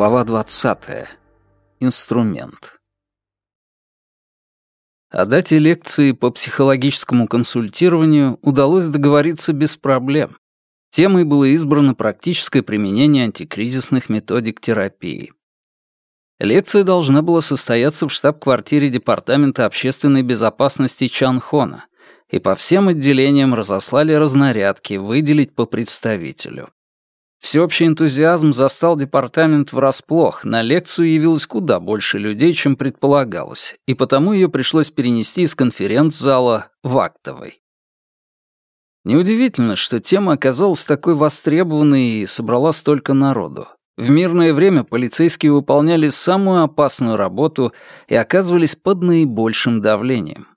Глава 20. Инструмент. О дате лекции по психологическому консультированию удалось договориться без проблем. Темой было избрано практическое применение антикризисных методик терапии. Лекция должна была состояться в штаб-квартире Департамента общественной безопасности Чанхона, и по всем отделениям разослали разнарядки выделить по представителю. Всеобщий энтузиазм застал департамент врасплох, на лекцию явилось куда больше людей, чем предполагалось, и потому ее пришлось перенести из конференц-зала в актовый. Неудивительно, что тема оказалась такой востребованной и собрала столько народу. В мирное время полицейские выполняли самую опасную работу и оказывались под наибольшим давлением.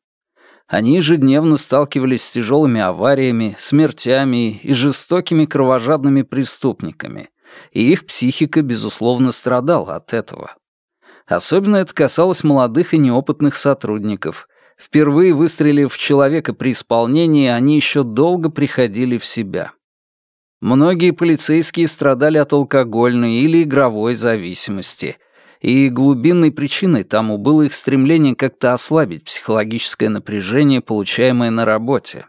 Они ежедневно сталкивались с тяжелыми авариями, смертями и жестокими кровожадными преступниками, и их психика, безусловно, страдала от этого. Особенно это касалось молодых и неопытных сотрудников. Впервые выстрелив в человека при исполнении, они еще долго приходили в себя. Многие полицейские страдали от алкогольной или игровой зависимости, и глубинной причиной тому было их стремление как-то ослабить психологическое напряжение, получаемое на работе.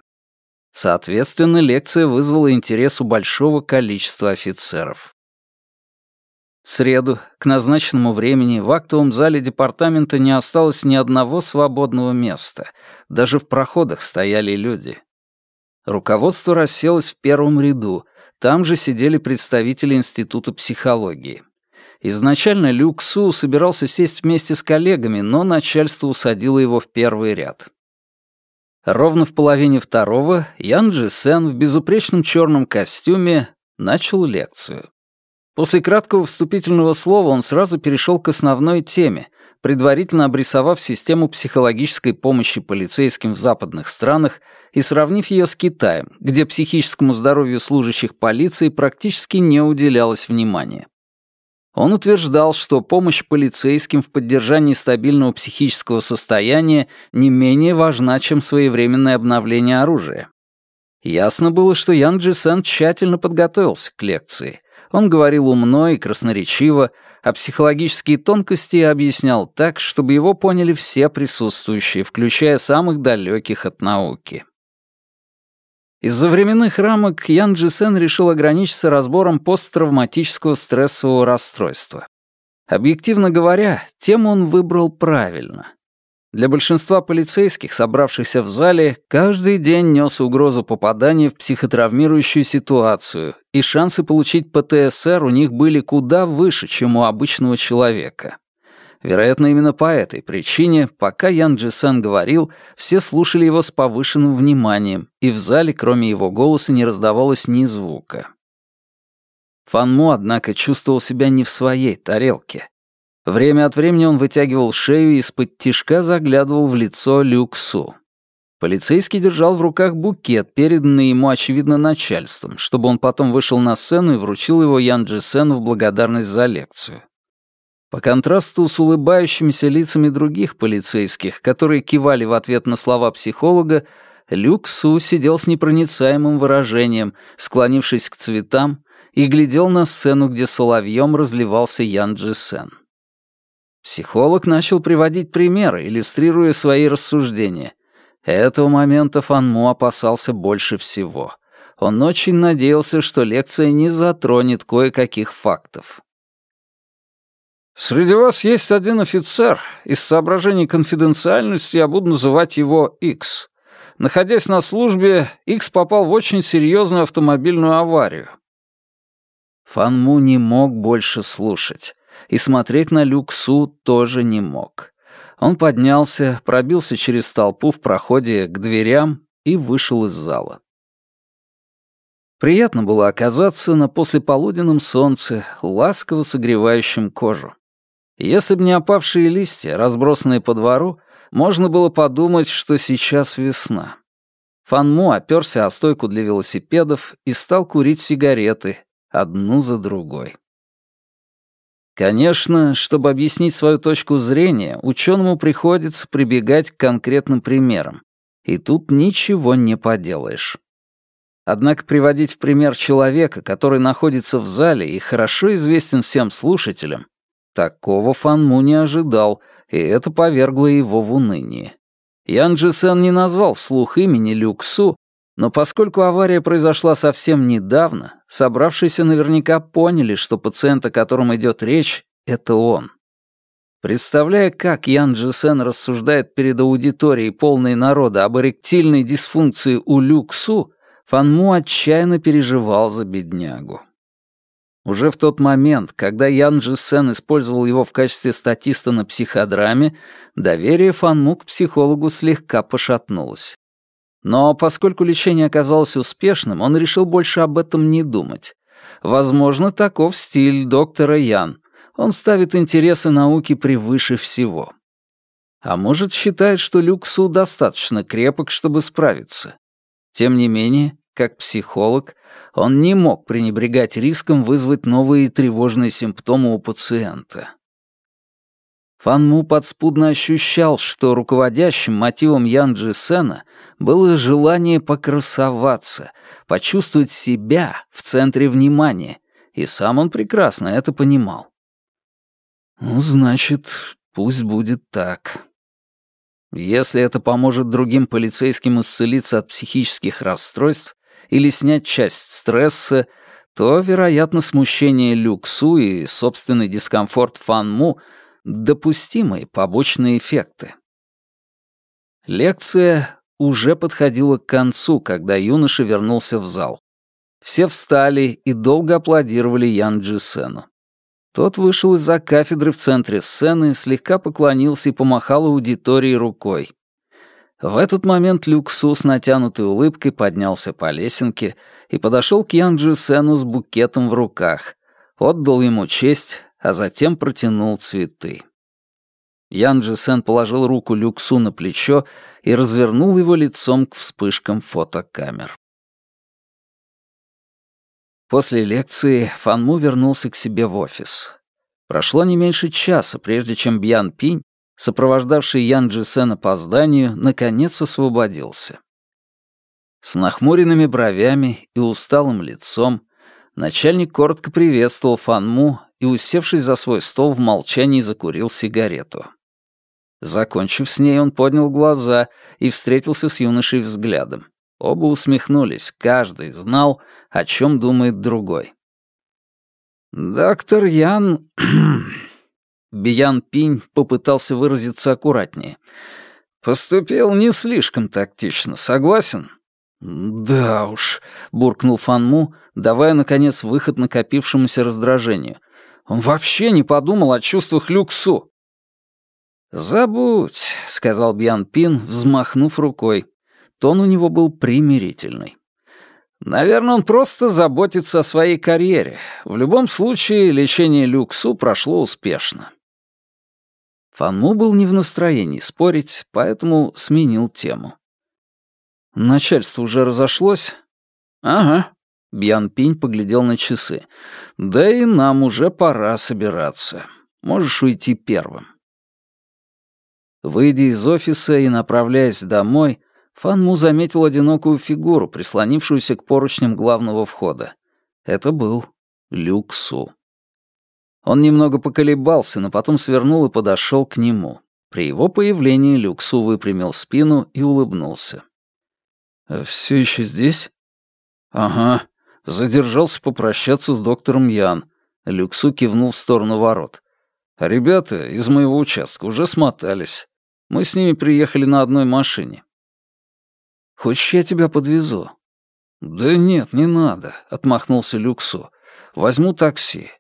Соответственно, лекция вызвала интерес у большого количества офицеров. В среду, к назначенному времени, в актовом зале департамента не осталось ни одного свободного места. Даже в проходах стояли люди. Руководство расселось в первом ряду. Там же сидели представители Института психологии. Изначально Люк Су собирался сесть вместе с коллегами, но начальство усадило его в первый ряд. Ровно в половине второго Ян Джи Сен в безупречном черном костюме начал лекцию. После краткого вступительного слова он сразу перешел к основной теме, предварительно обрисовав систему психологической помощи полицейским в западных странах и сравнив ее с Китаем, где психическому здоровью служащих полиции практически не уделялось внимания. Он утверждал, что помощь полицейским в поддержании стабильного психического состояния не менее важна, чем своевременное обновление оружия. Ясно было, что Ян Джисен тщательно подготовился к лекции. Он говорил умно и красноречиво, а психологические тонкости объяснял так, чтобы его поняли все присутствующие, включая самых далеких от науки. Из-за временных рамок Ян Джисен решил ограничиться разбором посттравматического стрессового расстройства. Объективно говоря, тему он выбрал правильно. Для большинства полицейских, собравшихся в зале, каждый день нес угрозу попадания в психотравмирующую ситуацию, и шансы получить ПТСР у них были куда выше, чем у обычного человека. Вероятно, именно по этой причине, пока Ян Джисан говорил, все слушали его с повышенным вниманием, и в зале, кроме его голоса, не раздавалось ни звука. Фанму, однако, чувствовал себя не в своей тарелке. Время от времени он вытягивал шею и из-под тишка заглядывал в лицо Люксу. Полицейский держал в руках букет, переданный ему, очевидно, начальством, чтобы он потом вышел на сцену и вручил его Ян Джисену в благодарность за лекцию. По контрасту с улыбающимися лицами других полицейских, которые кивали в ответ на слова психолога, Люк Су сидел с непроницаемым выражением, склонившись к цветам, и глядел на сцену, где соловьем разливался Ян Джисен. Психолог начал приводить примеры, иллюстрируя свои рассуждения. Этого момента Фанму опасался больше всего. Он очень надеялся, что лекция не затронет кое-каких фактов. Среди вас есть один офицер. Из соображений конфиденциальности я буду называть его X. Находясь на службе, X попал в очень серьезную автомобильную аварию. Фан Му не мог больше слушать. И смотреть на Люк Су тоже не мог. Он поднялся, пробился через толпу в проходе к дверям и вышел из зала. Приятно было оказаться на послеполуденном солнце, ласково согревающем кожу. Если бы не опавшие листья, разбросанные по двору, можно было подумать, что сейчас весна. Фанму оперся о стойку для велосипедов и стал курить сигареты, одну за другой. Конечно, чтобы объяснить свою точку зрения, ученому приходится прибегать к конкретным примерам. И тут ничего не поделаешь. Однако приводить в пример человека, который находится в зале и хорошо известен всем слушателям, такого Фанму не ожидал, и это повергло его в уныние. Ян Джисен не назвал вслух имени Люксу, но поскольку авария произошла совсем недавно, собравшиеся наверняка поняли, что пациент, о котором идет речь, — это он. Представляя, как Ян Джисен рассуждает перед аудиторией полной народа об эректильной дисфункции у Люксу, Фанму отчаянно переживал за беднягу. Уже в тот момент, когда Ян Джисен использовал его в качестве статиста на психодраме, доверие Фанму к психологу слегка пошатнулось. Но поскольку лечение оказалось успешным, он решил больше об этом не думать. Возможно, таков стиль доктора Ян. Он ставит интересы науки превыше всего. А может, считает, что Люксу достаточно крепок, чтобы справиться. Тем не менее, как психолог, он не мог пренебрегать риском вызвать новые тревожные симптомы у пациента. Фан Му подспудно ощущал, что руководящим мотивом Ян Джи Сена было желание покрасоваться, почувствовать себя в центре внимания, и сам он прекрасно это понимал. «Ну, значит, пусть будет так», если это поможет другим полицейским исцелиться от психических расстройств или снять часть стресса, то, вероятно, смущение Люксу и собственный дискомфорт Фанму — допустимые побочные эффекты. Лекция уже подходила к концу, когда юноша вернулся в зал. Все встали и долго аплодировали Ян Джисену. Тот вышел из-за кафедры в центре сцены, слегка поклонился и помахал аудитории рукой. В этот момент Люксу с натянутой улыбкой поднялся по лесенке и подошел к Янджи Сену с букетом в руках, отдал ему честь, а затем протянул цветы. Янджи Сен положил руку Люксу на плечо и развернул его лицом к вспышкам фотокамер. После лекции Фанму вернулся к себе в офис. Прошло не меньше часа, прежде чем Бьян Пинь, сопровождавший Ян Джисена по зданию, наконец освободился. С нахмуренными бровями и усталым лицом начальник коротко приветствовал Фанму и, усевшись за свой стол, в молчании закурил сигарету. Закончив с ней, он поднял глаза и встретился с юношей взглядом. Оба усмехнулись, каждый знал, о чем думает другой. «Доктор Ян...» Биян Пинь попытался выразиться аккуратнее. «Поступил не слишком тактично, согласен?» «Да уж», — буркнул Фанму, давая, наконец, выход накопившемуся раздражению. «Он вообще не подумал о чувствах Люксу». «Забудь», — сказал Бьян Пин, взмахнув рукой. Тон у него был примирительный. Наверное, он просто заботится о своей карьере. В любом случае, лечение Люксу прошло успешно. Фанму был не в настроении спорить, поэтому сменил тему. Начальство уже разошлось? Ага. Бьян Пинь поглядел на часы. Да и нам уже пора собираться. Можешь уйти первым. Выйдя из офиса и направляясь домой, Фан Му заметил одинокую фигуру, прислонившуюся к поручням главного входа. Это был Люк Су. Он немного поколебался, но потом свернул и подошел к нему. При его появлении Люк Су выпрямил спину и улыбнулся. «Все еще здесь?» «Ага. Задержался попрощаться с доктором Ян». Люк Су кивнул в сторону ворот. «А ребята из моего участка уже смотались. Мы с ними приехали на одной машине. Хочешь, я тебя подвезу?» «Да нет, не надо», — отмахнулся Люксу. «Возьму такси».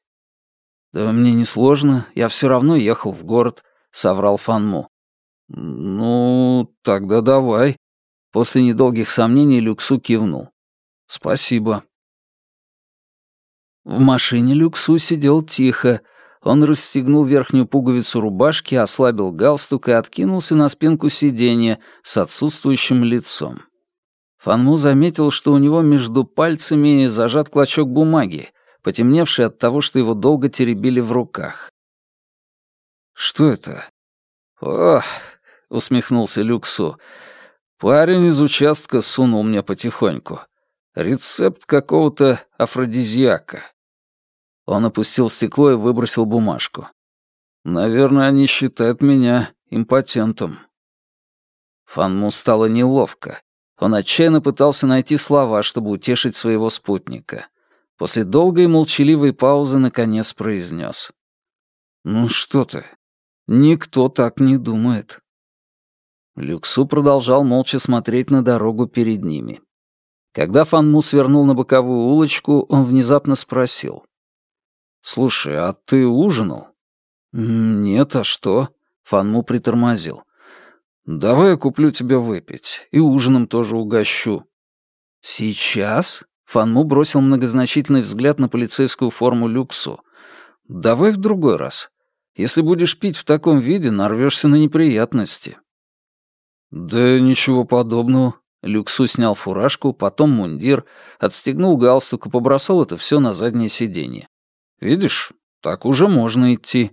«Да мне не сложно, я все равно ехал в город», — соврал Фанму. «Ну, тогда давай». После недолгих сомнений Люксу кивнул. «Спасибо». В машине Люксу сидел тихо. Он расстегнул верхнюю пуговицу рубашки, ослабил галстук и откинулся на спинку сиденья с отсутствующим лицом. Фанму заметил, что у него между пальцами зажат клочок бумаги, потемневший от того, что его долго теребили в руках. «Что это?» «Ох», — усмехнулся Люксу, — «парень из участка сунул мне потихоньку. Рецепт какого-то афродизиака. Он опустил стекло и выбросил бумажку. Наверное, они считают меня импотентом. Фанму стало неловко. Он отчаянно пытался найти слова, чтобы утешить своего спутника. После долгой молчаливой паузы наконец произнес. «Ну что ты, никто так не думает». Люксу продолжал молча смотреть на дорогу перед ними. Когда Фанму свернул на боковую улочку, он внезапно спросил. «Слушай, а ты ужинал?» «Нет, а что?» Фанму притормозил. «Давай я куплю тебе выпить, и ужином тоже угощу». «Сейчас?» Фанму бросил многозначительный взгляд на полицейскую форму Люксу. «Давай в другой раз. Если будешь пить в таком виде, нарвешься на неприятности». «Да ничего подобного». Люксу снял фуражку, потом мундир, отстегнул галстук и побросал это все на заднее сиденье. «Видишь, так уже можно идти».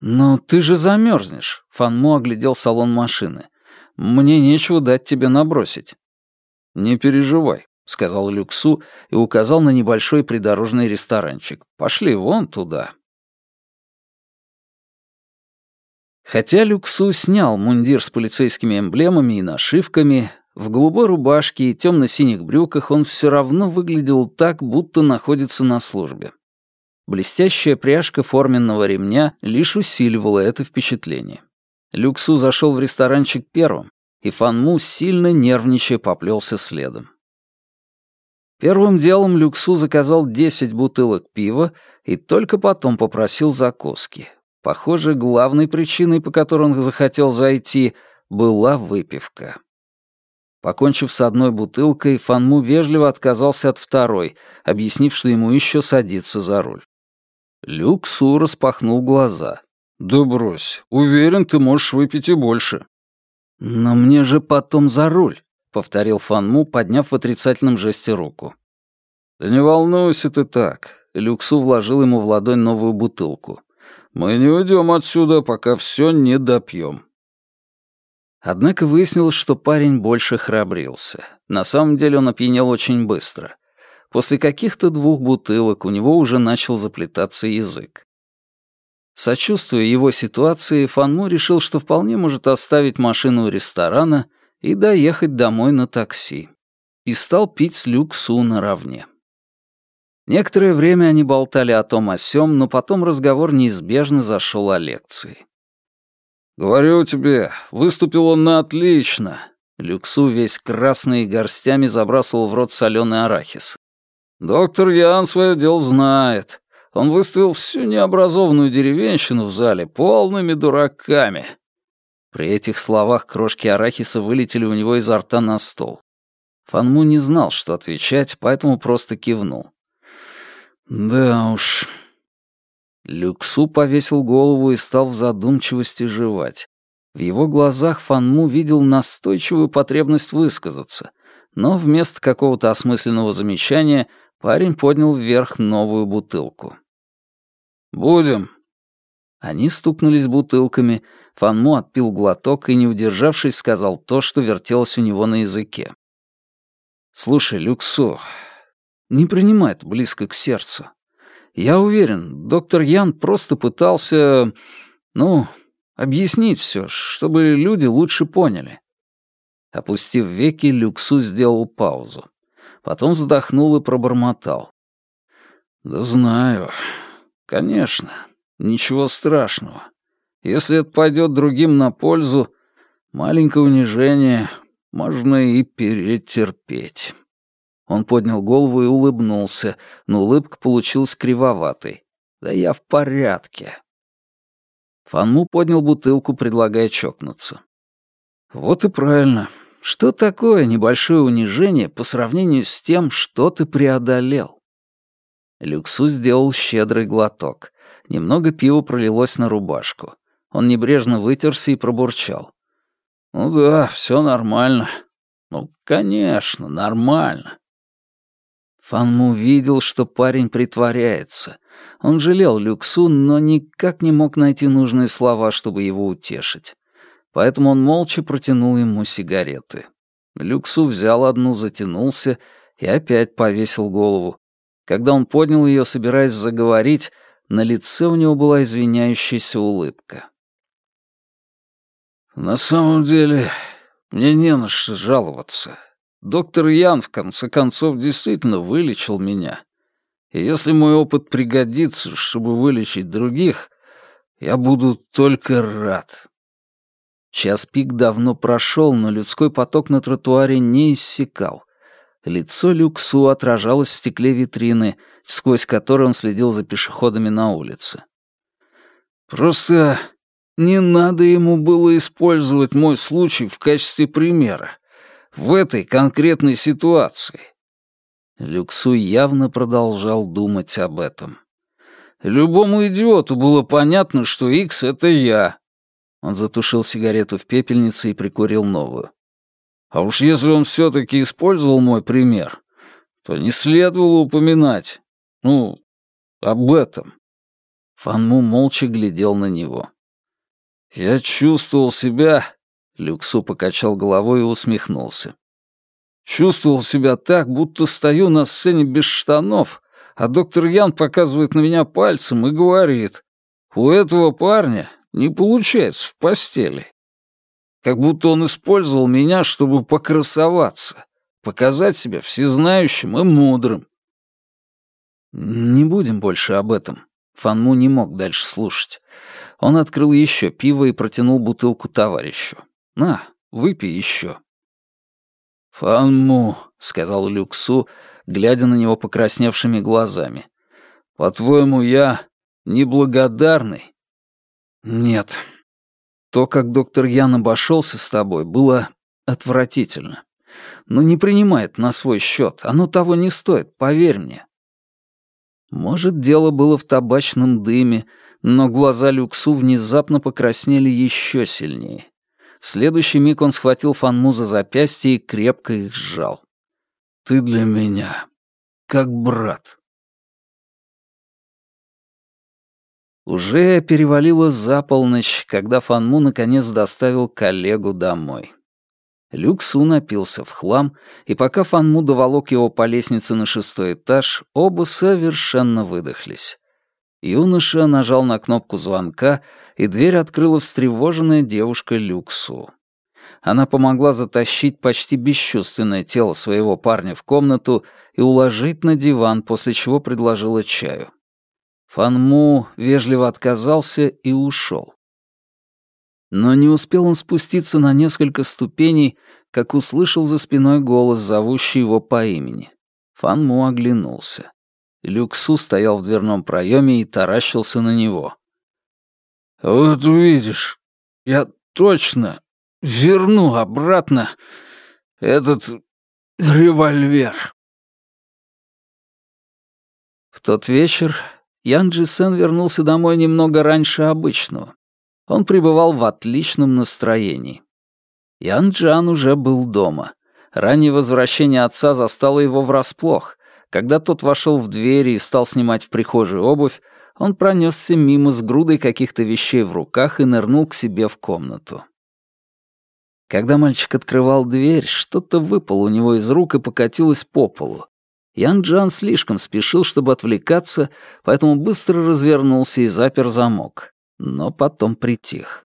«Но ты же замерзнешь», — Фанму оглядел салон машины. «Мне нечего дать тебе набросить». «Не переживай», — сказал Люксу и указал на небольшой придорожный ресторанчик. «Пошли вон туда». Хотя Люксу снял мундир с полицейскими эмблемами и нашивками, в голубой рубашке и темно-синих брюках он все равно выглядел так, будто находится на службе. Блестящая пряжка форменного ремня лишь усиливала это впечатление. Люксу зашел в ресторанчик первым, и Фанму, сильно нервничая, поплелся следом. Первым делом Люксу заказал 10 бутылок пива и только потом попросил закуски. Похоже, главной причиной, по которой он захотел зайти, была выпивка. Покончив с одной бутылкой, Фанму вежливо отказался от второй, объяснив, что ему еще садиться за руль. Люк Су распахнул глаза. «Да брось, уверен, ты можешь выпить и больше». «Но мне же потом за руль», — повторил Фанму, подняв в отрицательном жесте руку. «Да не волнуйся ты так», — Люксу вложил ему в ладонь новую бутылку. «Мы не уйдем отсюда, пока все не допьем». Однако выяснилось, что парень больше храбрился. На самом деле он опьянел очень быстро. После каких-то двух бутылок у него уже начал заплетаться язык. Сочувствуя его ситуации, Фанму решил, что вполне может оставить машину у ресторана и доехать домой на такси. И стал пить с Люк Су наравне. Некоторое время они болтали о том о сём, но потом разговор неизбежно зашел о лекции. «Говорю тебе, выступил он на отлично!» Люксу весь красный горстями забрасывал в рот соленый арахис. Доктор Ян свое дело знает. Он выставил всю необразованную деревенщину в зале полными дураками. При этих словах крошки арахиса вылетели у него изо рта на стол. Фанму не знал, что отвечать, поэтому просто кивнул. «Да уж». Люксу повесил голову и стал в задумчивости жевать. В его глазах Фанму видел настойчивую потребность высказаться, но вместо какого-то осмысленного замечания — Парень поднял вверх новую бутылку. «Будем». Они стукнулись бутылками, Фанму отпил глоток и, не удержавшись, сказал то, что вертелось у него на языке. «Слушай, Люксо, не принимай это близко к сердцу. Я уверен, доктор Ян просто пытался, ну, объяснить все, чтобы люди лучше поняли». Опустив веки, Люксу сделал паузу. Потом вздохнул и пробормотал. «Да знаю. Конечно. Ничего страшного. Если это пойдет другим на пользу, маленькое унижение можно и перетерпеть». Он поднял голову и улыбнулся, но улыбка получилась кривоватой. «Да я в порядке». Фанму поднял бутылку, предлагая чокнуться. «Вот и правильно. Что такое небольшое унижение по сравнению с тем, что ты преодолел? Люксу сделал щедрый глоток. Немного пива пролилось на рубашку. Он небрежно вытерся и пробурчал. «Ну да, все нормально. Ну, конечно, нормально». Фанму видел, что парень притворяется. Он жалел Люксу, но никак не мог найти нужные слова, чтобы его утешить поэтому он молча протянул ему сигареты. Люксу взял одну, затянулся и опять повесил голову. Когда он поднял ее, собираясь заговорить, на лице у него была извиняющаяся улыбка. «На самом деле, мне не на что жаловаться. Доктор Ян, в конце концов, действительно вылечил меня. И если мой опыт пригодится, чтобы вылечить других, я буду только рад». Час пик давно прошел, но людской поток на тротуаре не иссякал. Лицо Люксу отражалось в стекле витрины, сквозь которое он следил за пешеходами на улице. «Просто не надо ему было использовать мой случай в качестве примера в этой конкретной ситуации. Люксу явно продолжал думать об этом. Любому идиоту было понятно, что Икс — это я. Он затушил сигарету в пепельнице и прикурил новую. А уж если он все-таки использовал мой пример, то не следовало упоминать, ну, об этом. Фанму молча глядел на него. Я чувствовал себя Люксу покачал головой и усмехнулся. Чувствовал себя так, будто стою на сцене без штанов, а доктор Ян показывает на меня пальцем и говорит, «У этого парня не получается в постели». Как будто он использовал меня, чтобы покрасоваться, показать себя всезнающим и мудрым. «Не будем больше об этом». Фанму не мог дальше слушать. Он открыл еще пиво и протянул бутылку товарищу. На, выпей еще». «Фанму», — сказал Люксу, глядя на него покрасневшими глазами. «По-твоему, я неблагодарный?» «Нет. То, как доктор Ян обошелся с тобой, было отвратительно. Но не принимает на свой счет, оно того не стоит, поверь мне». Может, дело было в табачном дыме, но глаза Люксу внезапно покраснели еще сильнее. В следующий миг он схватил Фанму за запястье и крепко их сжал. «Ты для меня как брат». Уже перевалило за полночь, когда Фанму наконец доставил коллегу домой. Люксу напился в хлам, и пока Фанму доволок его по лестнице на шестой этаж, оба совершенно выдохлись. Юноша нажал на кнопку звонка, и дверь открыла встревоженная девушка Люксу. Она помогла затащить почти бесчувственное тело своего парня в комнату и уложить на диван, после чего предложила чаю. Фанму вежливо отказался и ушел. Но не успел он спуститься на несколько ступеней, как услышал за спиной голос, зовущий его по имени. Фанму оглянулся. Люксу стоял в дверном проеме и таращился на него. «Вот увидишь, я точно верну обратно этот револьвер». В тот вечер Ян Джисен вернулся домой немного раньше обычного. Он пребывал в отличном настроении. Ян Джан уже был дома. Раннее возвращение отца застало его врасплох — когда тот вошел в дверь и стал снимать в прихожей обувь, он пронесся мимо с грудой каких-то вещей в руках и нырнул к себе в комнату. Когда мальчик открывал дверь, что-то выпало у него из рук и покатилось по полу. Ян Джан слишком спешил, чтобы отвлекаться, поэтому быстро развернулся и запер замок. Но потом притих.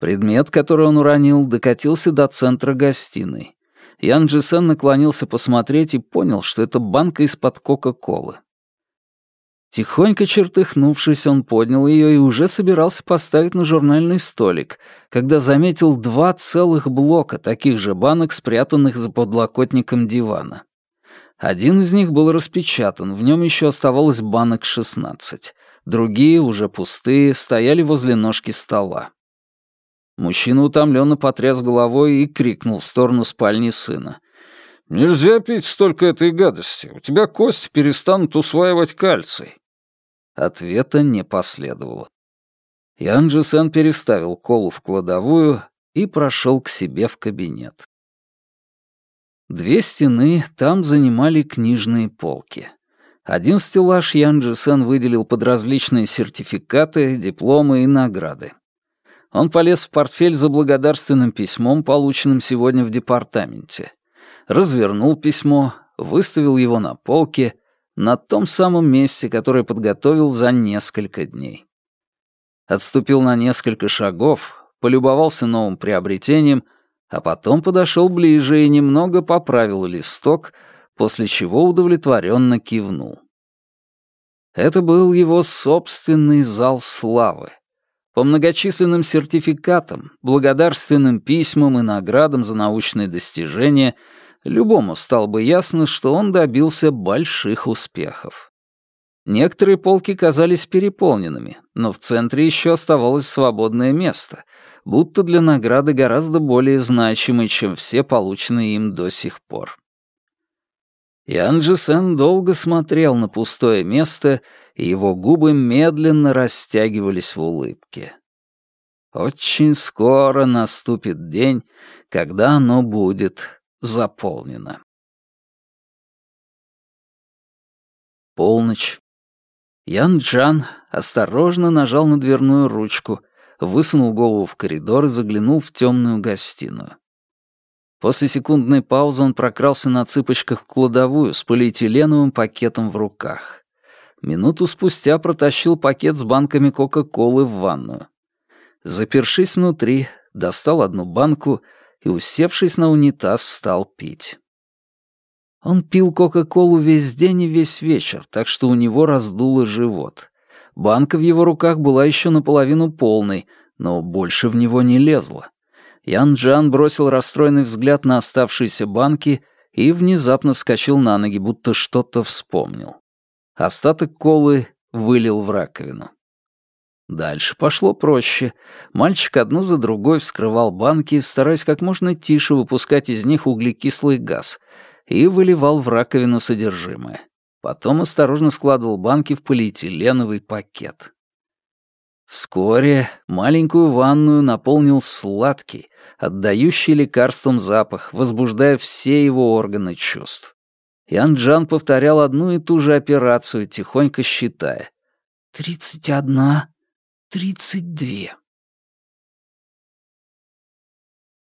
Предмет, который он уронил, докатился до центра гостиной. Ян Джисен наклонился посмотреть и понял, что это банка из-под Кока-Колы. Тихонько чертыхнувшись, он поднял ее и уже собирался поставить на журнальный столик, когда заметил два целых блока таких же банок, спрятанных за подлокотником дивана. Один из них был распечатан, в нем еще оставалось банок 16. Другие, уже пустые, стояли возле ножки стола. Мужчина утомленно потряс головой и крикнул в сторону спальни сына. «Нельзя пить столько этой гадости. У тебя кости перестанут усваивать кальций». Ответа не последовало. Ян Джисен переставил колу в кладовую и прошел к себе в кабинет. Две стены там занимали книжные полки. Один стеллаж Ян Джисен выделил под различные сертификаты, дипломы и награды. Он полез в портфель за благодарственным письмом, полученным сегодня в департаменте. Развернул письмо, выставил его на полке, на том самом месте, которое подготовил за несколько дней. Отступил на несколько шагов, полюбовался новым приобретением, а потом подошел ближе и немного поправил листок, после чего удовлетворенно кивнул. Это был его собственный зал славы. По многочисленным сертификатам, благодарственным письмам и наградам за научные достижения любому стало бы ясно, что он добился больших успехов. Некоторые полки казались переполненными, но в центре еще оставалось свободное место, будто для награды гораздо более значимой, чем все полученные им до сих пор. Ян Джисен долго смотрел на пустое место, и его губы медленно растягивались в улыбке. Очень скоро наступит день, когда оно будет заполнено. Полночь. Ян Джан осторожно нажал на дверную ручку, высунул голову в коридор и заглянул в темную гостиную. После секундной паузы он прокрался на цыпочках в кладовую с полиэтиленовым пакетом в руках. Минуту спустя протащил пакет с банками Кока-Колы в ванную. Запершись внутри, достал одну банку и, усевшись на унитаз, стал пить. Он пил Кока-Колу весь день и весь вечер, так что у него раздуло живот. Банка в его руках была еще наполовину полной, но больше в него не лезло. Ян Джан бросил расстроенный взгляд на оставшиеся банки и внезапно вскочил на ноги, будто что-то вспомнил. Остаток колы вылил в раковину. Дальше пошло проще. Мальчик одну за другой вскрывал банки, стараясь как можно тише выпускать из них углекислый газ, и выливал в раковину содержимое. Потом осторожно складывал банки в полиэтиленовый пакет. Вскоре маленькую ванную наполнил сладкий, отдающий лекарством запах, возбуждая все его органы чувств. Ян Джан повторял одну и ту же операцию, тихонько считая. «Тридцать одна, тридцать две».